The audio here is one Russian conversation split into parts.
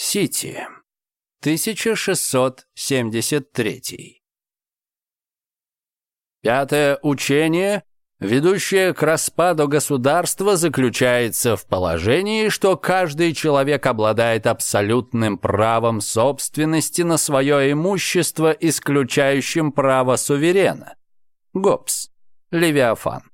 Сити. 1673. Пятое учение, ведущее к распаду государства, заключается в положении, что каждый человек обладает абсолютным правом собственности на свое имущество, исключающим право суверена. Гоббс. Левиафан.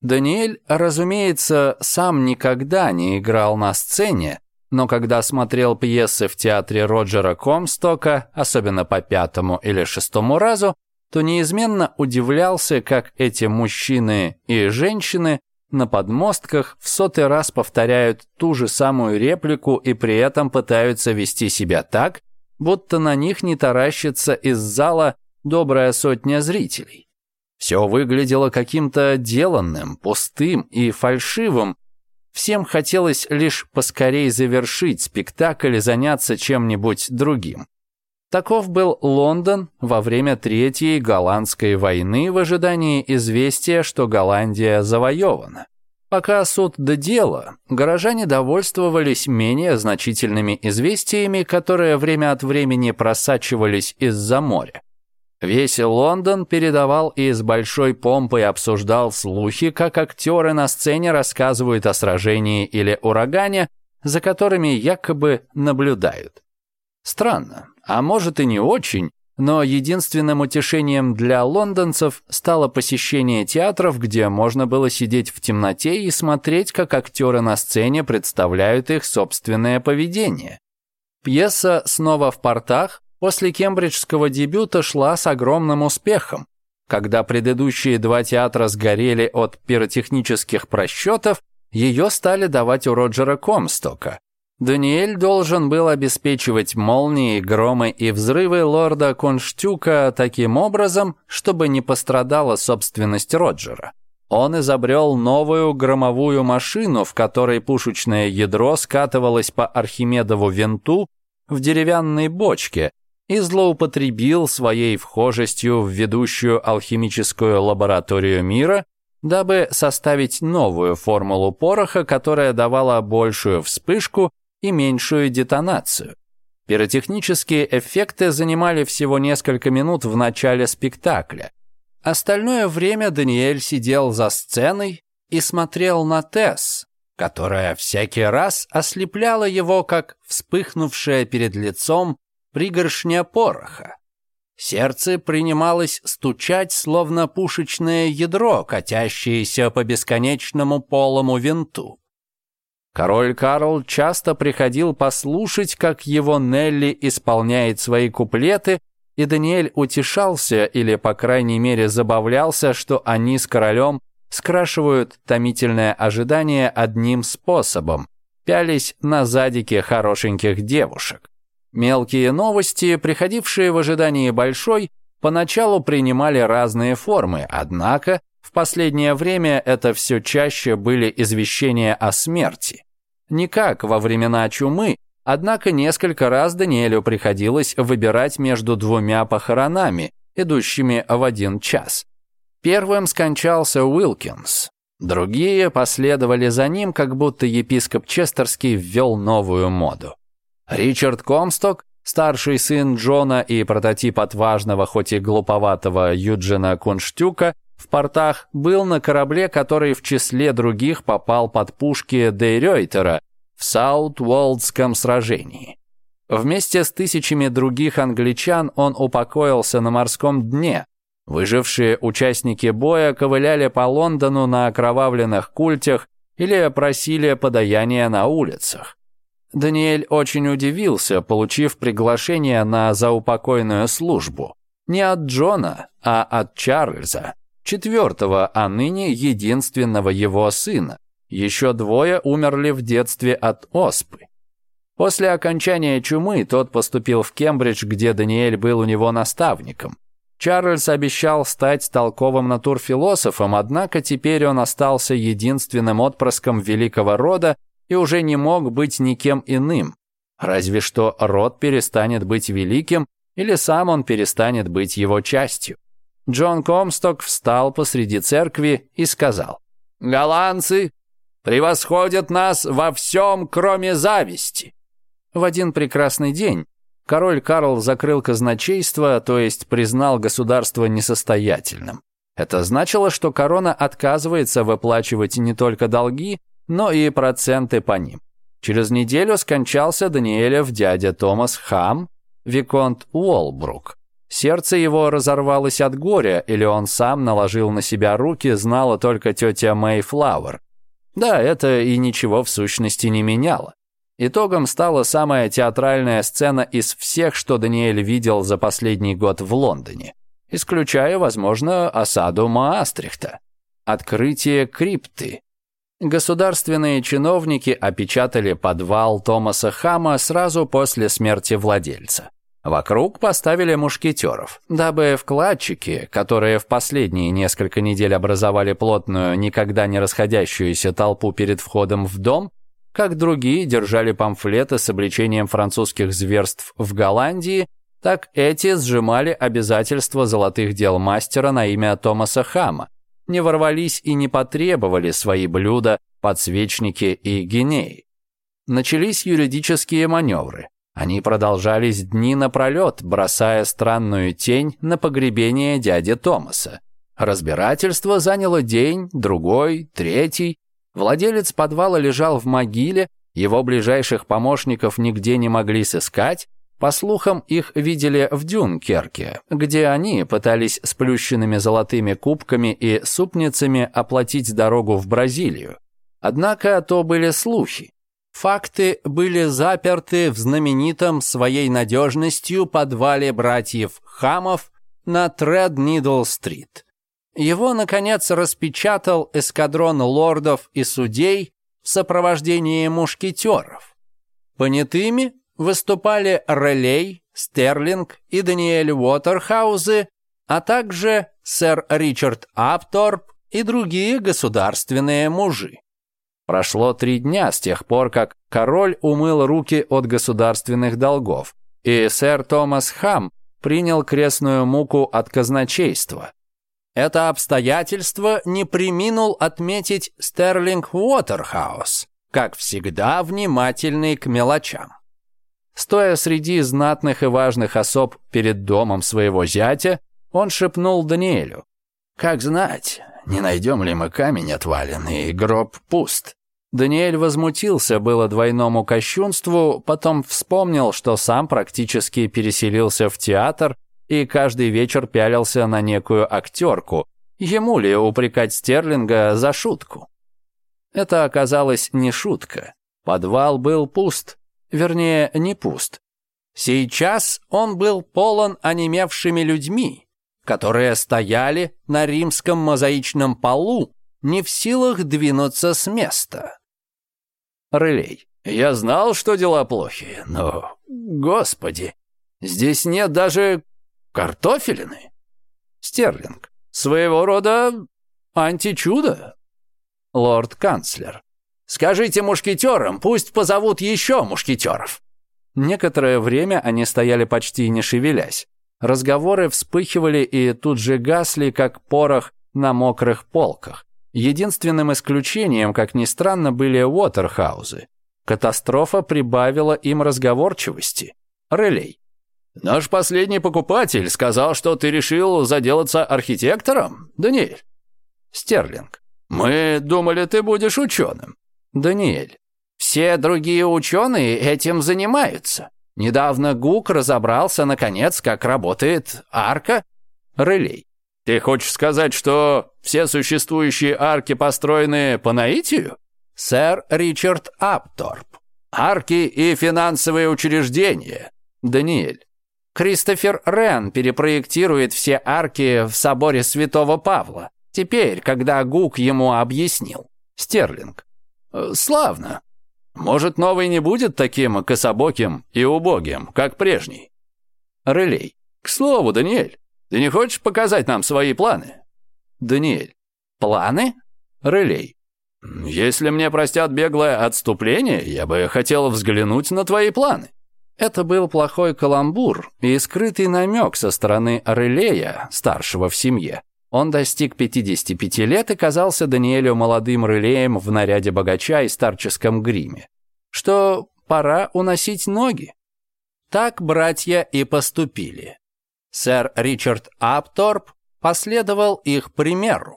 Даниэль, разумеется, сам никогда не играл на сцене, но когда смотрел пьесы в театре Роджера Комстока, особенно по пятому или шестому разу, то неизменно удивлялся, как эти мужчины и женщины на подмостках в сотый раз повторяют ту же самую реплику и при этом пытаются вести себя так, будто на них не таращится из зала добрая сотня зрителей. Все выглядело каким-то деланным, пустым и фальшивым, Всем хотелось лишь поскорей завершить спектакль и заняться чем-нибудь другим. Таков был Лондон во время Третьей Голландской войны в ожидании известия, что Голландия завоевана. Пока суд до дела, горожане довольствовались менее значительными известиями, которые время от времени просачивались из-за моря. Весь Лондон передавал и с большой помпой обсуждал слухи, как актеры на сцене рассказывают о сражении или урагане, за которыми якобы наблюдают. Странно, а может и не очень, но единственным утешением для лондонцев стало посещение театров, где можно было сидеть в темноте и смотреть, как актеры на сцене представляют их собственное поведение. Пьеса «Снова в портах» после кембриджского дебюта шла с огромным успехом. Когда предыдущие два театра сгорели от пиротехнических просчетов, ее стали давать у Роджера Комстока. Даниэль должен был обеспечивать молнии, громы и взрывы лорда Конштюка таким образом, чтобы не пострадала собственность Роджера. Он изобрел новую громовую машину, в которой пушечное ядро скатывалось по Архимедову винту в деревянной бочке – и злоупотребил своей вхожестью в ведущую алхимическую лабораторию мира, дабы составить новую формулу пороха, которая давала большую вспышку и меньшую детонацию. Пиротехнические эффекты занимали всего несколько минут в начале спектакля. Остальное время Даниэль сидел за сценой и смотрел на Тесс, которая всякий раз ослепляла его, как вспыхнувшая перед лицом пригоршня пороха. Сердце принималось стучать, словно пушечное ядро, катящееся по бесконечному полому винту. Король Карл часто приходил послушать, как его Нелли исполняет свои куплеты, и Даниэль утешался или, по крайней мере, забавлялся, что они с королем скрашивают томительное ожидание одним способом – пялись на задике хорошеньких девушек. Мелкие новости, приходившие в ожидании большой, поначалу принимали разные формы, однако в последнее время это все чаще были извещения о смерти. Никак во времена чумы, однако несколько раз Даниэлю приходилось выбирать между двумя похоронами, идущими в один час. Первым скончался Уилкинс. Другие последовали за ним, как будто епископ Честерский ввел новую моду. Ричард Комсток, старший сын Джона и прототип отважного, хоть и глуповатого Юджина Кунштюка, в портах был на корабле, который в числе других попал под пушки Дейрейтера в Саут-Уолдском сражении. Вместе с тысячами других англичан он упокоился на морском дне. Выжившие участники боя ковыляли по Лондону на окровавленных культях или просили подаяния на улицах. Даниэль очень удивился, получив приглашение на заупокойную службу. Не от Джона, а от Чарльза, четвертого, а ныне единственного его сына. Еще двое умерли в детстве от оспы. После окончания чумы тот поступил в Кембридж, где Даниэль был у него наставником. Чарльз обещал стать толковым натурфилософом, однако теперь он остался единственным отпрыском великого рода, и уже не мог быть никем иным. Разве что род перестанет быть великим, или сам он перестанет быть его частью. Джон Комсток встал посреди церкви и сказал, «Голландцы превосходят нас во всем, кроме зависти». В один прекрасный день король Карл закрыл казначейство, то есть признал государство несостоятельным. Это значило, что корона отказывается выплачивать не только долги, но и проценты по ним. Через неделю скончался Даниэлев дядя Томас Хам, Виконт Уолбрук. Сердце его разорвалось от горя, или он сам наложил на себя руки, знала только тетя Мэй Флауэр. Да, это и ничего в сущности не меняло. Итогом стала самая театральная сцена из всех, что Даниэль видел за последний год в Лондоне, исключая, возможно, осаду Маастрихта. Открытие крипты, Государственные чиновники опечатали подвал Томаса Хама сразу после смерти владельца. Вокруг поставили мушкетеров, дабы вкладчики, которые в последние несколько недель образовали плотную, никогда не расходящуюся толпу перед входом в дом, как другие держали памфлеты с обличением французских зверств в Голландии, так эти сжимали обязательства золотых дел мастера на имя Томаса Хама, не ворвались и не потребовали свои блюда, подсвечники и гинеи. Начались юридические маневры. Они продолжались дни напролет, бросая странную тень на погребение дяди Томаса. Разбирательство заняло день, другой, третий. Владелец подвала лежал в могиле, его ближайших помощников нигде не могли сыскать, по слухам, их видели в Дюнкерке, где они пытались сплющенными золотыми кубками и супницами оплатить дорогу в Бразилию. Однако то были слухи. Факты были заперты в знаменитом своей надежностью подвале братьев Хамов на Треднидл-стрит. Его, наконец, распечатал эскадрон лордов и судей в сопровождении мушкетеров. Понятыми выступали Релей, Стерлинг и Даниэль Уотерхаузы, а также сэр Ричард Апторп и другие государственные мужи. Прошло три дня с тех пор, как король умыл руки от государственных долгов, и сэр Томас Хам принял крестную муку от казначейства. Это обстоятельство не приминул отметить Стерлинг Уотерхаус, как всегда внимательный к мелочам. Стоя среди знатных и важных особ перед домом своего зятя, он шепнул Даниэлю. «Как знать, не найдем ли мы камень отваленный, и гроб пуст». Даниэль возмутился было двойному кощунству, потом вспомнил, что сам практически переселился в театр и каждый вечер пялился на некую актерку. Ему ли упрекать Стерлинга за шутку? Это оказалось не шутка. Подвал был пуст, вернее, не пуст. Сейчас он был полон онемевшими людьми, которые стояли на римском мозаичном полу, не в силах двинуться с места. Рылей. Я знал, что дела плохи, но, господи, здесь нет даже картофелины. Стерлинг. Своего рода античудо. Лорд-канцлер. Скажите мушкетерам, пусть позовут еще мушкетеров». Некоторое время они стояли почти не шевелясь. Разговоры вспыхивали и тут же гасли, как порох на мокрых полках. Единственным исключением, как ни странно, были Уотерхаузы. Катастрофа прибавила им разговорчивости. Релей. «Наш последний покупатель сказал, что ты решил заделаться архитектором, Даниэль?» Стерлинг. «Мы думали, ты будешь ученым». Даниэль. Все другие ученые этим занимаются. Недавно Гук разобрался, наконец, как работает арка релей. Ты хочешь сказать, что все существующие арки построены по наитию? Сэр Ричард Апторп. Арки и финансовые учреждения. Даниэль. Кристофер Рен перепроектирует все арки в соборе Святого Павла. Теперь, когда Гук ему объяснил. Стерлинг. Э, славно. Может, новый не будет таким кособоким и убогим, как прежний? Релей. К слову, Даниэль, ты не хочешь показать нам свои планы? Даниэль. Планы? Релей. Если мне простят беглое отступление, я бы хотел взглянуть на твои планы. Это был плохой каламбур и скрытый намек со стороны Релея, старшего в семье. Он достиг 55 лет и казался Даниэлю молодым рылеем в наряде богача и старческом гриме. Что пора уносить ноги. Так братья и поступили. Сэр Ричард Апторп последовал их примеру.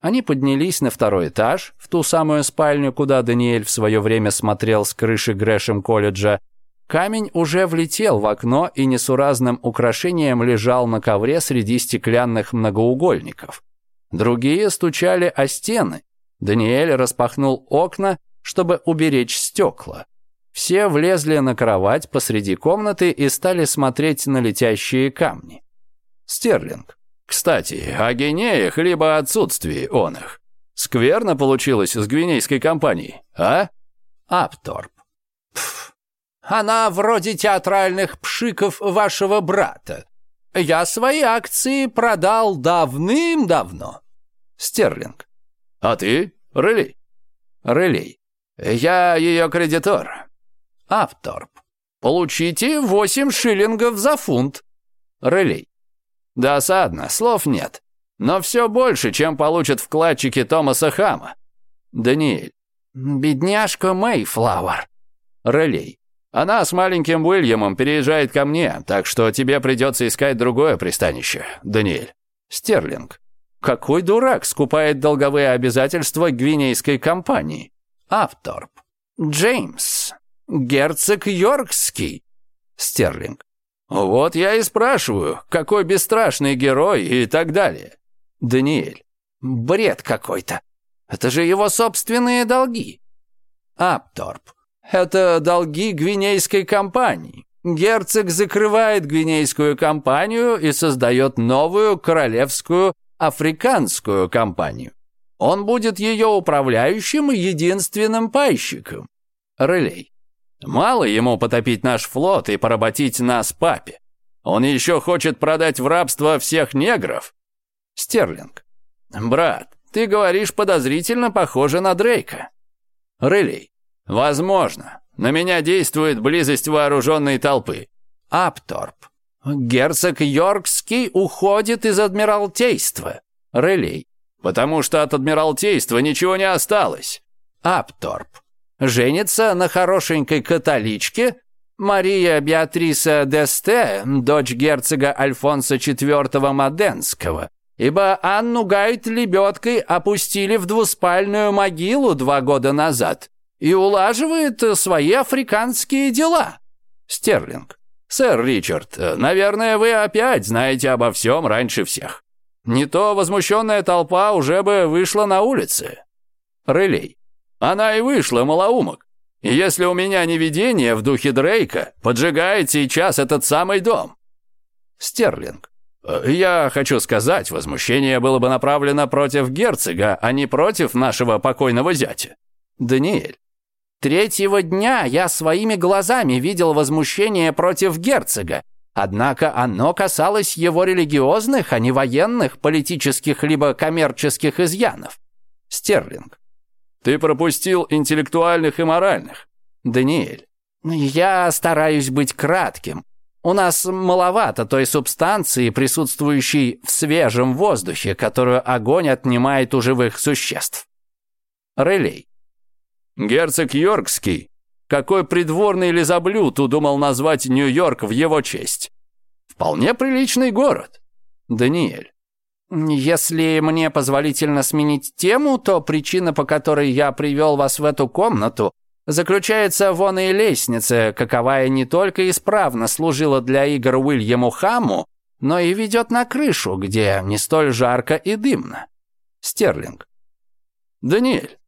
Они поднялись на второй этаж, в ту самую спальню, куда Даниэль в свое время смотрел с крыши Грэшем колледжа, Камень уже влетел в окно и несуразным украшением лежал на ковре среди стеклянных многоугольников. Другие стучали о стены. Даниэль распахнул окна, чтобы уберечь стекла. Все влезли на кровать посреди комнаты и стали смотреть на летящие камни. Стерлинг. Кстати, о генеях либо отсутствии он их. Скверно получилось с гвинейской компанией, а? Апторп. Пф, она вроде театральных пшиков вашего брата. Я свои акции продал давным-давно. Стерлинг. А ты? Релей. Релей. Я ее кредитор. Авторп. Получите 8 шиллингов за фунт. Релей. Досадно, слов нет. Но все больше, чем получат вкладчики Томаса Хама. Даниэль. Бедняжка Мэйфлауэр. Релей. Она с маленьким Уильямом переезжает ко мне, так что тебе придется искать другое пристанище, Даниэль. Стерлинг. Какой дурак скупает долговые обязательства гвинейской компании? Авторп. Джеймс. Герцог Йоркский. Стерлинг. Вот я и спрашиваю, какой бесстрашный герой и так далее. Даниэль. Бред какой-то. Это же его собственные долги. Апторп. Это долги гвинейской компании. Герцог закрывает гвинейскую компанию и создает новую королевскую африканскую компанию. Он будет ее управляющим и единственным пайщиком. Релей. Мало ему потопить наш флот и поработить нас папе. Он еще хочет продать в рабство всех негров. Стерлинг. Брат, ты говоришь подозрительно похоже на Дрейка. Релей. Возможно. На меня действует близость вооруженной толпы. Апторп. Герцог Йоркский уходит из Адмиралтейства. Релей. Потому что от Адмиралтейства ничего не осталось. Апторп. Женится на хорошенькой католичке. Мария Беатриса Десте, дочь герцога Альфонса IV Маденского, ибо Анну Гайт лебедкой опустили в двуспальную могилу два года назад и улаживает э, свои африканские дела. Стерлинг. Сэр Ричард, э, наверное, вы опять знаете обо всем раньше всех. Не то возмущенная толпа уже бы вышла на улицы. Релей. Она и вышла, малоумок. Если у меня не видение в духе Дрейка, поджигает сейчас этот самый дом. Стерлинг. Э, я хочу сказать, возмущение было бы направлено против герцога, а не против нашего покойного зятя. Даниэль. Третьего дня я своими глазами видел возмущение против герцога, однако оно касалось его религиозных, а не военных, политических либо коммерческих изъянов. Стерлинг. Ты пропустил интеллектуальных и моральных. Даниэль. Я стараюсь быть кратким. У нас маловато той субстанции, присутствующей в свежем воздухе, которую огонь отнимает у живых существ. Релей. Герцог Йоркский? Какой придворный лизоблюд удумал назвать Нью-Йорк в его честь? Вполне приличный город. Даниэль. Если мне позволительно сменить тему, то причина, по которой я привел вас в эту комнату, заключается вон и лестнице, каковая не только исправно служила для игр Уильяму Хаму, но и ведет на крышу, где не столь жарко и дымно. Стерлинг. Даниэль,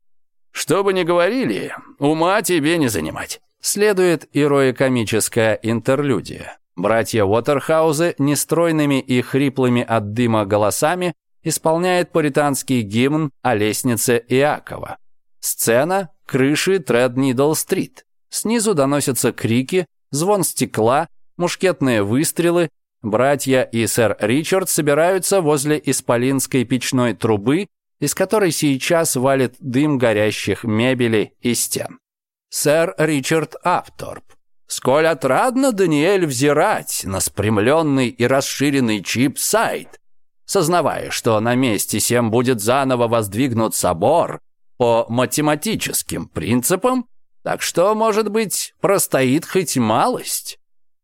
что бы ни говорили, ума тебе не занимать. Следует ироикомическая интерлюдия. Братья Уотерхаузы нестройными и хриплыми от дыма голосами исполняет пуританский гимн о лестнице Иакова. Сцена – крыши Треднидл-стрит. Снизу доносятся крики, звон стекла, мушкетные выстрелы. Братья и сэр Ричард собираются возле исполинской печной трубы из которой сейчас валит дым горящих мебели и стен. Сэр Ричард Апторп. Сколь отрадно, Даниэль, взирать на спрямленный и расширенный чип-сайт, сознавая, что на месте всем будет заново воздвигнут собор по математическим принципам, так что, может быть, простоит хоть малость.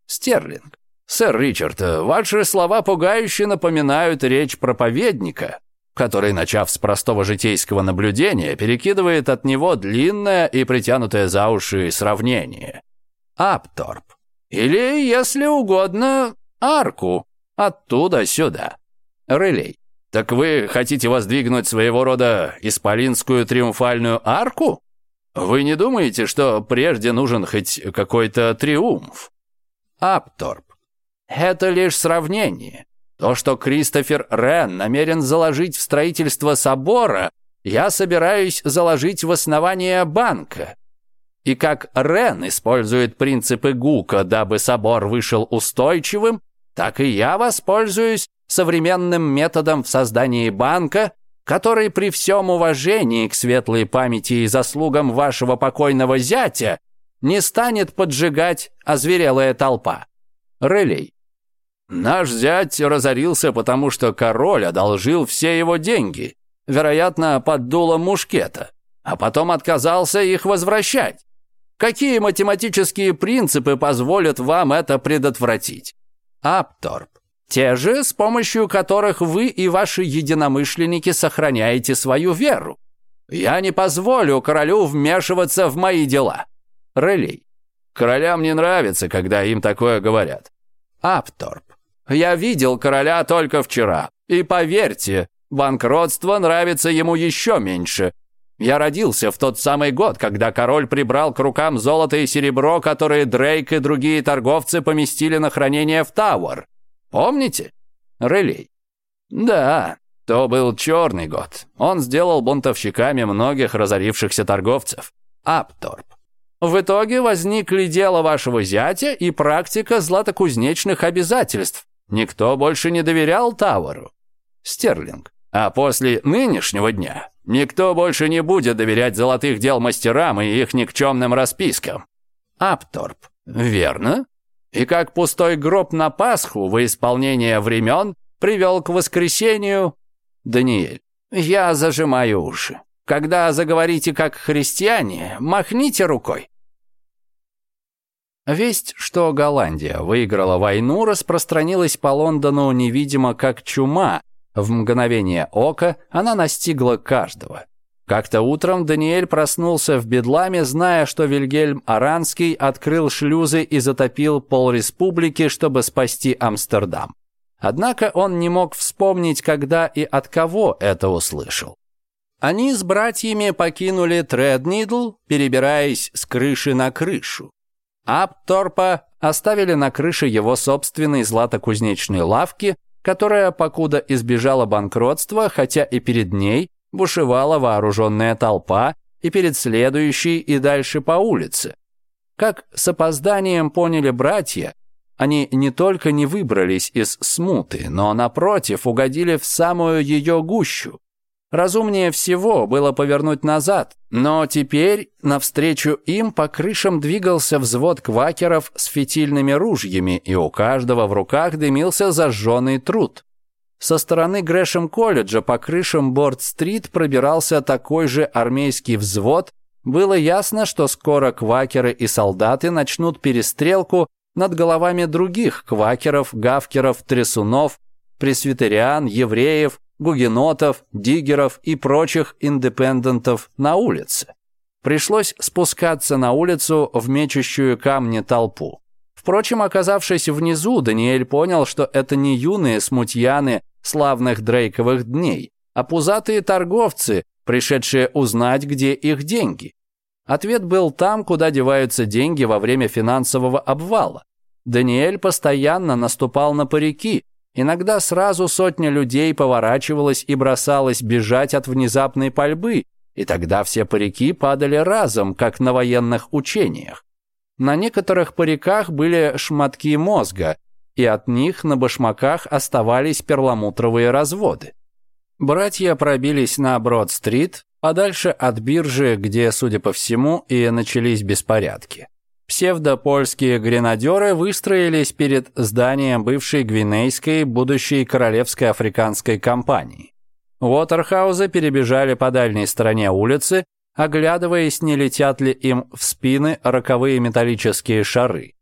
Стерлинг. «Сэр Ричард, ваши слова пугающе напоминают речь проповедника, который, начав с простого житейского наблюдения, перекидывает от него длинное и притянутое за уши сравнение. Апторп. Или, если угодно, арку. Оттуда сюда. Релей. Так вы хотите воздвигнуть своего рода исполинскую триумфальную арку? Вы не думаете, что прежде нужен хоть какой-то триумф? Апторп. Это лишь сравнение. То, что Кристофер Рен намерен заложить в строительство собора, я собираюсь заложить в основание банка. И как Рен использует принципы Гука, дабы собор вышел устойчивым, так и я воспользуюсь современным методом в создании банка, который при всем уважении к светлой памяти и заслугам вашего покойного зятя не станет поджигать озверелая толпа. Релей. Наш зять разорился, потому что король одолжил все его деньги, вероятно, под дулом мушкета, а потом отказался их возвращать. Какие математические принципы позволят вам это предотвратить? Апторп. Те же, с помощью которых вы и ваши единомышленники сохраняете свою веру. Я не позволю королю вмешиваться в мои дела. Релей. Королям не нравится, когда им такое говорят. Апторп. Я видел короля только вчера. И поверьте, банкротство нравится ему еще меньше. Я родился в тот самый год, когда король прибрал к рукам золото и серебро, которые Дрейк и другие торговцы поместили на хранение в Тауэр. Помните? Релей. Да, то был черный год. Он сделал бунтовщиками многих разорившихся торговцев. Апторп. В итоге возникли дело вашего зятя и практика златокузнечных обязательств, Никто больше не доверял Тауэру. Стерлинг. А после нынешнего дня никто больше не будет доверять золотых дел мастерам и их никчемным распискам. Апторп. Верно? И как пустой гроб на Пасху во исполнение времен привел к воскресению... Даниэль. Я зажимаю уши. Когда заговорите как христиане, махните рукой. Весть, что Голландия выиграла войну, распространилась по Лондону невидимо как чума. В мгновение ока она настигла каждого. Как-то утром Даниэль проснулся в бедламе, зная, что Вильгельм Аранский открыл шлюзы и затопил полреспублики, чтобы спасти Амстердам. Однако он не мог вспомнить, когда и от кого это услышал. Они с братьями покинули Треднидл, перебираясь с крыши на крышу. Апторпа оставили на крыше его собственной златокузнечной лавки, которая, покуда избежала банкротства, хотя и перед ней бушевала вооруженная толпа и перед следующей и дальше по улице. Как с опозданием поняли братья, они не только не выбрались из смуты, но, напротив, угодили в самую ее гущу. Разумнее всего было повернуть назад, но теперь навстречу им по крышам двигался взвод квакеров с фитильными ружьями, и у каждого в руках дымился зажженный труд. Со стороны Грэшем-колледжа по крышам Борд-стрит пробирался такой же армейский взвод. Было ясно, что скоро квакеры и солдаты начнут перестрелку над головами других квакеров, гавкеров, трясунов, пресвитериан, евреев, гугенотов, диггеров и прочих индепендентов на улице. Пришлось спускаться на улицу в мечущую камни толпу. Впрочем, оказавшись внизу, Даниэль понял, что это не юные смутьяны славных Дрейковых дней, а пузатые торговцы, пришедшие узнать, где их деньги. Ответ был там, куда деваются деньги во время финансового обвала. Даниэль постоянно наступал на парики, Иногда сразу сотня людей поворачивалась и бросалась бежать от внезапной пальбы, и тогда все парики падали разом, как на военных учениях. На некоторых париках были шматки мозга, и от них на башмаках оставались перламутровые разводы. Братья пробились на Брод-стрит, подальше от биржи, где, судя по всему, и начались беспорядки. Псевдопольские гренадеры выстроились перед зданием бывшей гвинейской, будущей королевской африканской компании. Уотерхаузы перебежали по дальней стороне улицы, оглядываясь, не летят ли им в спины роковые металлические шары.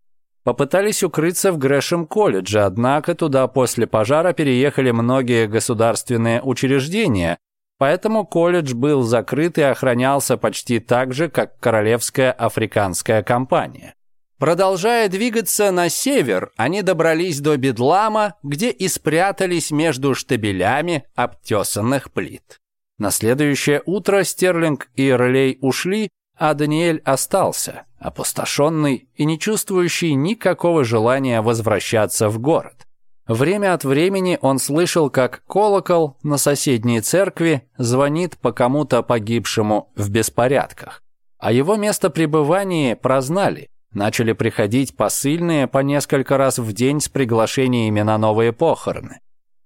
Попытались укрыться в Грэшем-колледже, однако туда после пожара переехали многие государственные учреждения, Поэтому колледж был закрыт и охранялся почти так же, как Королевская африканская компания. Продолжая двигаться на север, они добрались до Бедлама, где и спрятались между штабелями обтесанных плит. На следующее утро Стерлинг и Ролей ушли, а Даниэль остался, опустошенный и не чувствующий никакого желания возвращаться в город. Время от времени он слышал, как колокол на соседней церкви звонит по кому-то погибшему в беспорядках. А его место пребывания прознали. Начали приходить посыльные по несколько раз в день с приглашениями на новые похороны.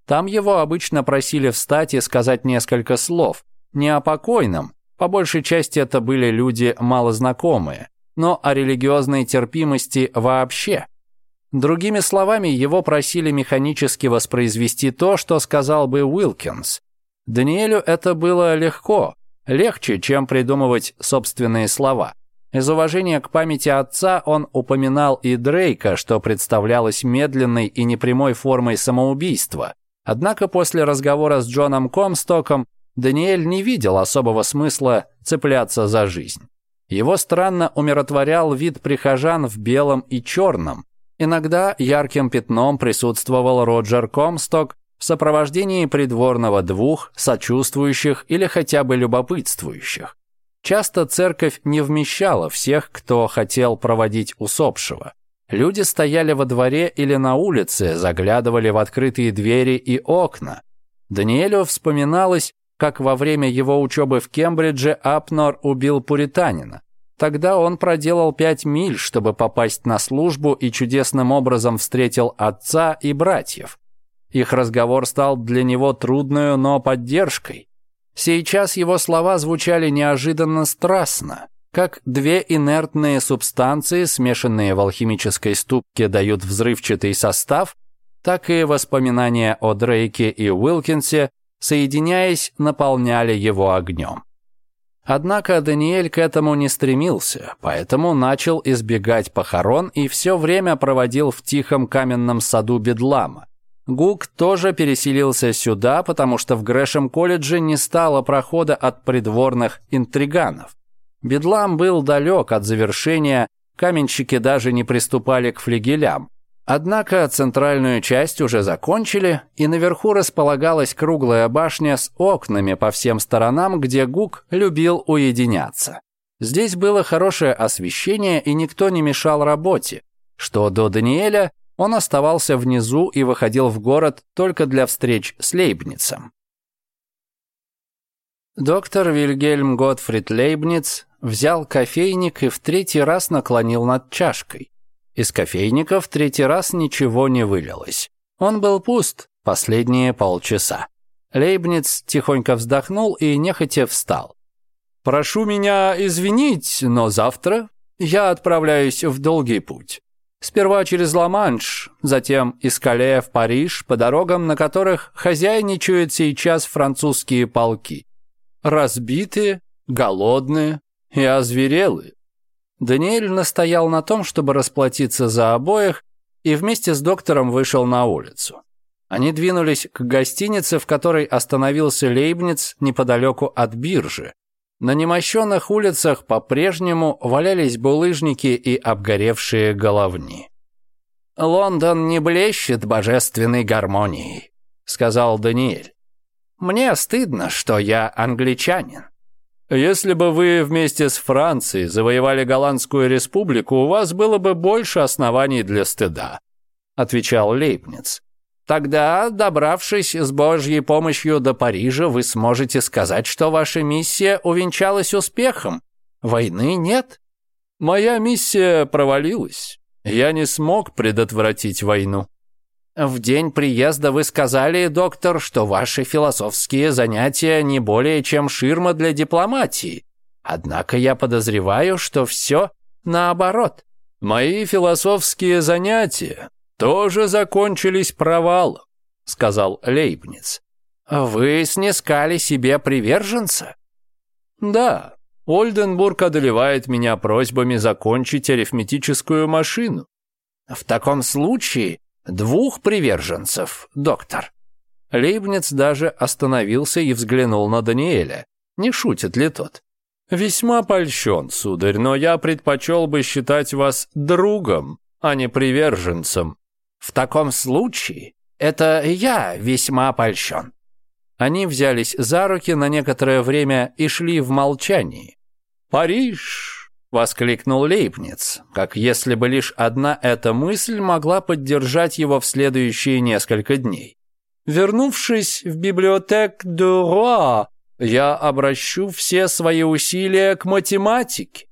Там его обычно просили встать и сказать несколько слов. Не о покойном, по большей части это были люди малознакомые, но о религиозной терпимости вообще – Другими словами, его просили механически воспроизвести то, что сказал бы Уилкинс. Даниэлю это было легко, легче, чем придумывать собственные слова. Из уважения к памяти отца он упоминал и Дрейка, что представлялось медленной и непрямой формой самоубийства. Однако после разговора с Джоном Комстоком Даниэль не видел особого смысла цепляться за жизнь. Его странно умиротворял вид прихожан в белом и черном, Иногда ярким пятном присутствовал Роджер Комсток в сопровождении придворного двух, сочувствующих или хотя бы любопытствующих. Часто церковь не вмещала всех, кто хотел проводить усопшего. Люди стояли во дворе или на улице, заглядывали в открытые двери и окна. Даниэлю вспоминалось, как во время его учебы в Кембридже Апнор убил пуританина. Тогда он проделал пять миль, чтобы попасть на службу и чудесным образом встретил отца и братьев. Их разговор стал для него трудную, но поддержкой. Сейчас его слова звучали неожиданно страстно, как две инертные субстанции, смешанные в алхимической ступке, дают взрывчатый состав, так и воспоминания о Дрейке и Уилкинсе, соединяясь, наполняли его огнем. Однако Даниэль к этому не стремился, поэтому начал избегать похорон и все время проводил в тихом каменном саду Бедлама. Гук тоже переселился сюда, потому что в Грэшем-колледже не стало прохода от придворных интриганов. Бедлам был далек от завершения, каменщики даже не приступали к флигелям. Однако центральную часть уже закончили, и наверху располагалась круглая башня с окнами по всем сторонам, где Гук любил уединяться. Здесь было хорошее освещение, и никто не мешал работе. Что до Даниэля, он оставался внизу и выходил в город только для встреч с Лейбницем. Доктор Вильгельм Готфрид Лейбниц взял кофейник и в третий раз наклонил над чашкой. Из кофейника в третий раз ничего не вылилось. Он был пуст последние полчаса. Лейбниц тихонько вздохнул и нехотя встал. «Прошу меня извинить, но завтра я отправляюсь в долгий путь. Сперва через Ла-Манш, затем из Кале в Париж, по дорогам, на которых хозяйничают сейчас французские полки. Разбитые, голодные и озверелые. Даниэль настоял на том, чтобы расплатиться за обоих, и вместе с доктором вышел на улицу. Они двинулись к гостинице, в которой остановился Лейбниц неподалеку от биржи. На немощенных улицах по-прежнему валялись булыжники и обгоревшие головни. «Лондон не блещет божественной гармонией», — сказал Даниэль. «Мне стыдно, что я англичанин. Если бы вы вместе с Францией завоевали Голландскую республику, у вас было бы больше оснований для стыда», — отвечал Лейбниц. «Тогда, добравшись с Божьей помощью до Парижа, вы сможете сказать, что ваша миссия увенчалась успехом. Войны нет». «Моя миссия провалилась. Я не смог предотвратить войну», в день приезда вы сказали, доктор, что ваши философские занятия не более чем ширма для дипломатии. Однако я подозреваю, что все наоборот. Мои философские занятия тоже закончились провалом, сказал Лейбниц. Вы снискали себе приверженца? Да, Ольденбург одолевает меня просьбами закончить арифметическую машину. В таком случае Двух приверженцев, доктор. Лейбниц даже остановился и взглянул на Даниэля. Не шутит ли тот? «Весьма польщен, сударь, но я предпочел бы считать вас другом, а не приверженцем». «В таком случае это я весьма польщен». Они взялись за руки на некоторое время и шли в молчании. «Париж!» — воскликнул Лейбниц, как если бы лишь одна эта мысль могла поддержать его в следующие несколько дней. «Вернувшись в библиотек де Руа, я обращу все свои усилия к математике».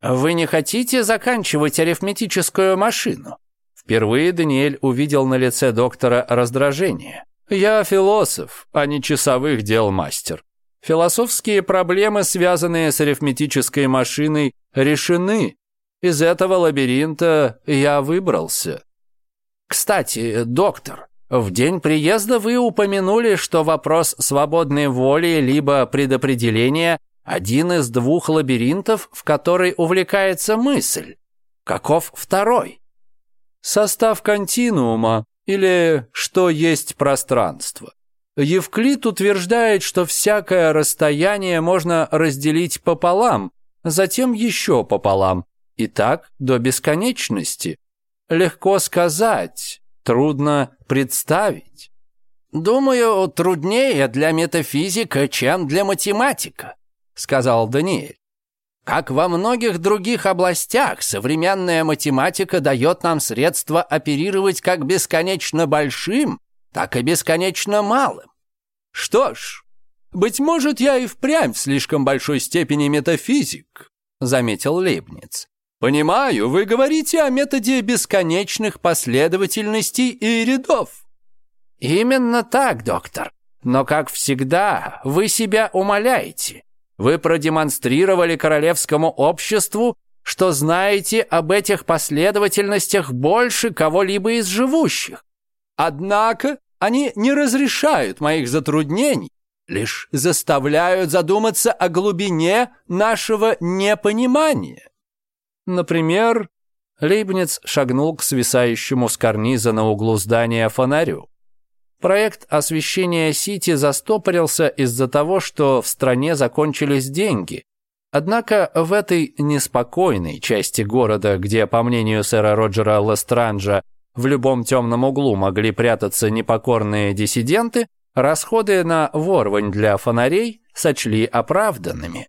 «Вы не хотите заканчивать арифметическую машину?» Впервые Даниэль увидел на лице доктора раздражение. «Я философ, а не часовых дел мастер. Философские проблемы, связанные с арифметической машиной, решены. Из этого лабиринта я выбрался. Кстати, доктор, в день приезда вы упомянули, что вопрос свободной воли либо предопределения – один из двух лабиринтов, в который увлекается мысль. Каков второй? Состав континуума или что есть пространство. Евклид утверждает, что всякое расстояние можно разделить пополам, затем еще пополам, и так до бесконечности. Легко сказать, трудно представить. «Думаю, труднее для метафизика, чем для математика», — сказал Даниэль. «Как во многих других областях, современная математика дает нам средства оперировать как бесконечно большим, так и бесконечно малым. Что ж, быть может, я и впрямь в слишком большой степени метафизик, заметил Лейбниц. Понимаю, вы говорите о методе бесконечных последовательностей и рядов. Именно так, доктор. Но, как всегда, вы себя умоляете. Вы продемонстрировали королевскому обществу, что знаете об этих последовательностях больше кого-либо из живущих. Однако, они не разрешают моих затруднений, лишь заставляют задуматься о глубине нашего непонимания. Например, Лейбниц шагнул к свисающему с карниза на углу здания фонарю. Проект освещения Сити застопорился из-за того, что в стране закончились деньги. Однако в этой неспокойной части города, где, по мнению сэра Роджера Лестранджа, в любом темном углу могли прятаться непокорные диссиденты, расходы на ворвань для фонарей сочли оправданными.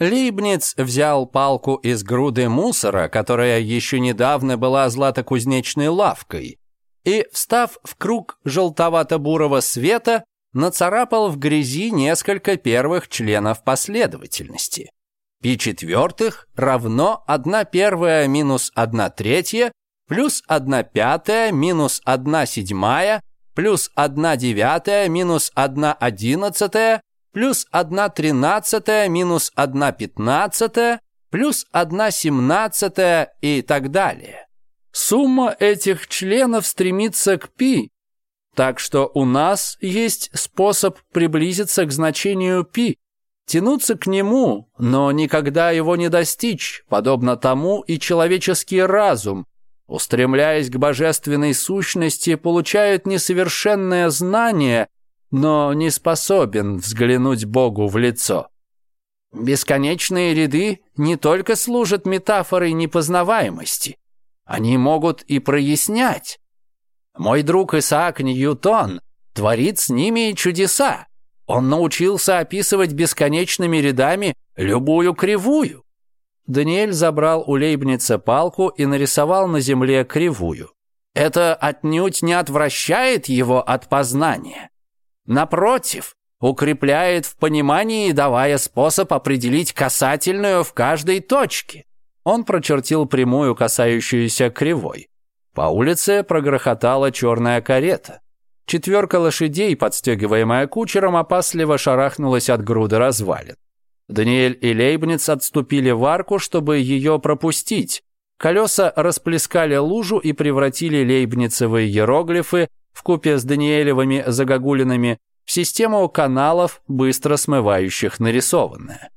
Лейбниц взял палку из груды мусора, которая еще недавно была златокузнечной лавкой, и, встав в круг желтовато-бурого света, нацарапал в грязи несколько первых членов последовательности. Пи четвертых равно 1 первая минус 1 третья плюс 1 пятая минус 1 седьмая плюс 1 девятая минус 1 одиннадцатая плюс 1 тринадцатая минус 1 пятнадцатая плюс 1 семнадцатая и так далее. Сумма этих членов стремится к π, так что у нас есть способ приблизиться к значению π, тянуться к нему, но никогда его не достичь, подобно тому и человеческий разум, устремляясь к божественной сущности, получает несовершенное знание, но не способен взглянуть Богу в лицо. Бесконечные ряды не только служат метафорой непознаваемости, они могут и прояснять. Мой друг Исаак Ньютон творит с ними чудеса. Он научился описывать бесконечными рядами любую кривую. Даниэль забрал у Лейбница палку и нарисовал на земле кривую. Это отнюдь не отвращает его от познания. Напротив, укрепляет в понимании, давая способ определить касательную в каждой точке. Он прочертил прямую, касающуюся кривой. По улице прогрохотала черная карета. Четверка лошадей, подстегиваемая кучером, опасливо шарахнулась от груды развалин. Даниэль и Лейбниц отступили в арку, чтобы ее пропустить. Колеса расплескали лужу и превратили лейбницевые иероглифы в купе с Даниэлевыми загогулинами в систему каналов, быстро смывающих нарисованное.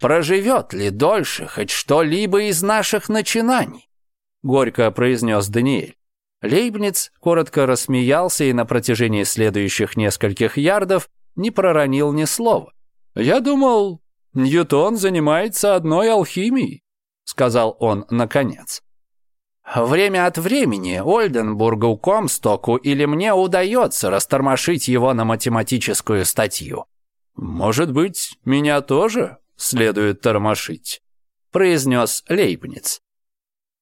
«Проживет ли дольше хоть что-либо из наших начинаний?» — горько произнес Даниэль. Лейбниц коротко рассмеялся и на протяжении следующих нескольких ярдов не проронил ни слова. «Я думал, Ньютон занимается одной алхимией», — сказал он наконец. «Время от времени Ольденбургу, Комстоку или мне удается растормошить его на математическую статью». «Может быть, меня тоже следует тормошить», — произнес Лейбниц.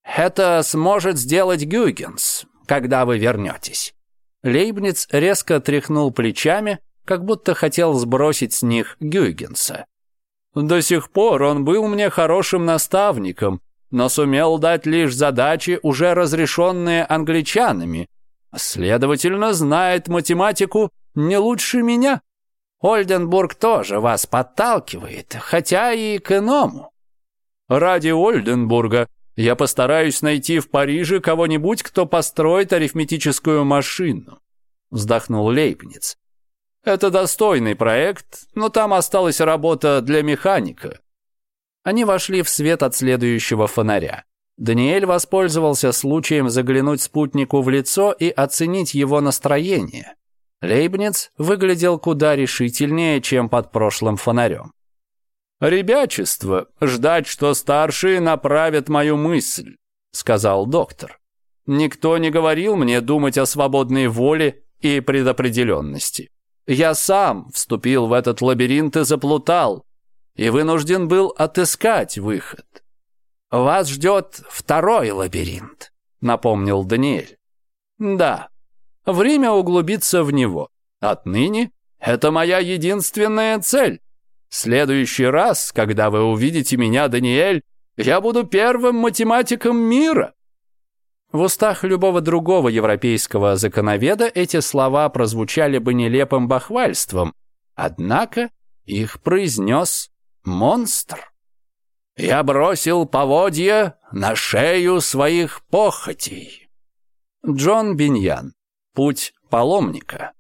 «Это сможет сделать Гюйгенс, когда вы вернетесь». Лейбниц резко тряхнул плечами, как будто хотел сбросить с них Гюйгенса. До сих пор он был мне хорошим наставником, но сумел дать лишь задачи, уже разрешенные англичанами. Следовательно, знает математику не лучше меня. Ольденбург тоже вас подталкивает, хотя и к иному. Ради Ольденбурга я постараюсь найти в Париже кого-нибудь, кто построит арифметическую машину, вздохнул Лейбниц. Это достойный проект, но там осталась работа для механика. Они вошли в свет от следующего фонаря. Даниэль воспользовался случаем заглянуть спутнику в лицо и оценить его настроение. Лейбниц выглядел куда решительнее, чем под прошлым фонарем. «Ребячество, ждать, что старшие направят мою мысль», — сказал доктор. «Никто не говорил мне думать о свободной воле и предопределенности. Я сам вступил в этот лабиринт и заплутал, и вынужден был отыскать выход. «Вас ждет второй лабиринт», — напомнил Даниэль. «Да, время углубиться в него. Отныне это моя единственная цель. В следующий раз, когда вы увидите меня, Даниэль, я буду первым математиком мира». В устах любого другого европейского законоведа эти слова прозвучали бы нелепым бахвальством, однако их произнес монстр. «Я бросил поводья на шею своих похотей». Джон Биньян. Путь паломника.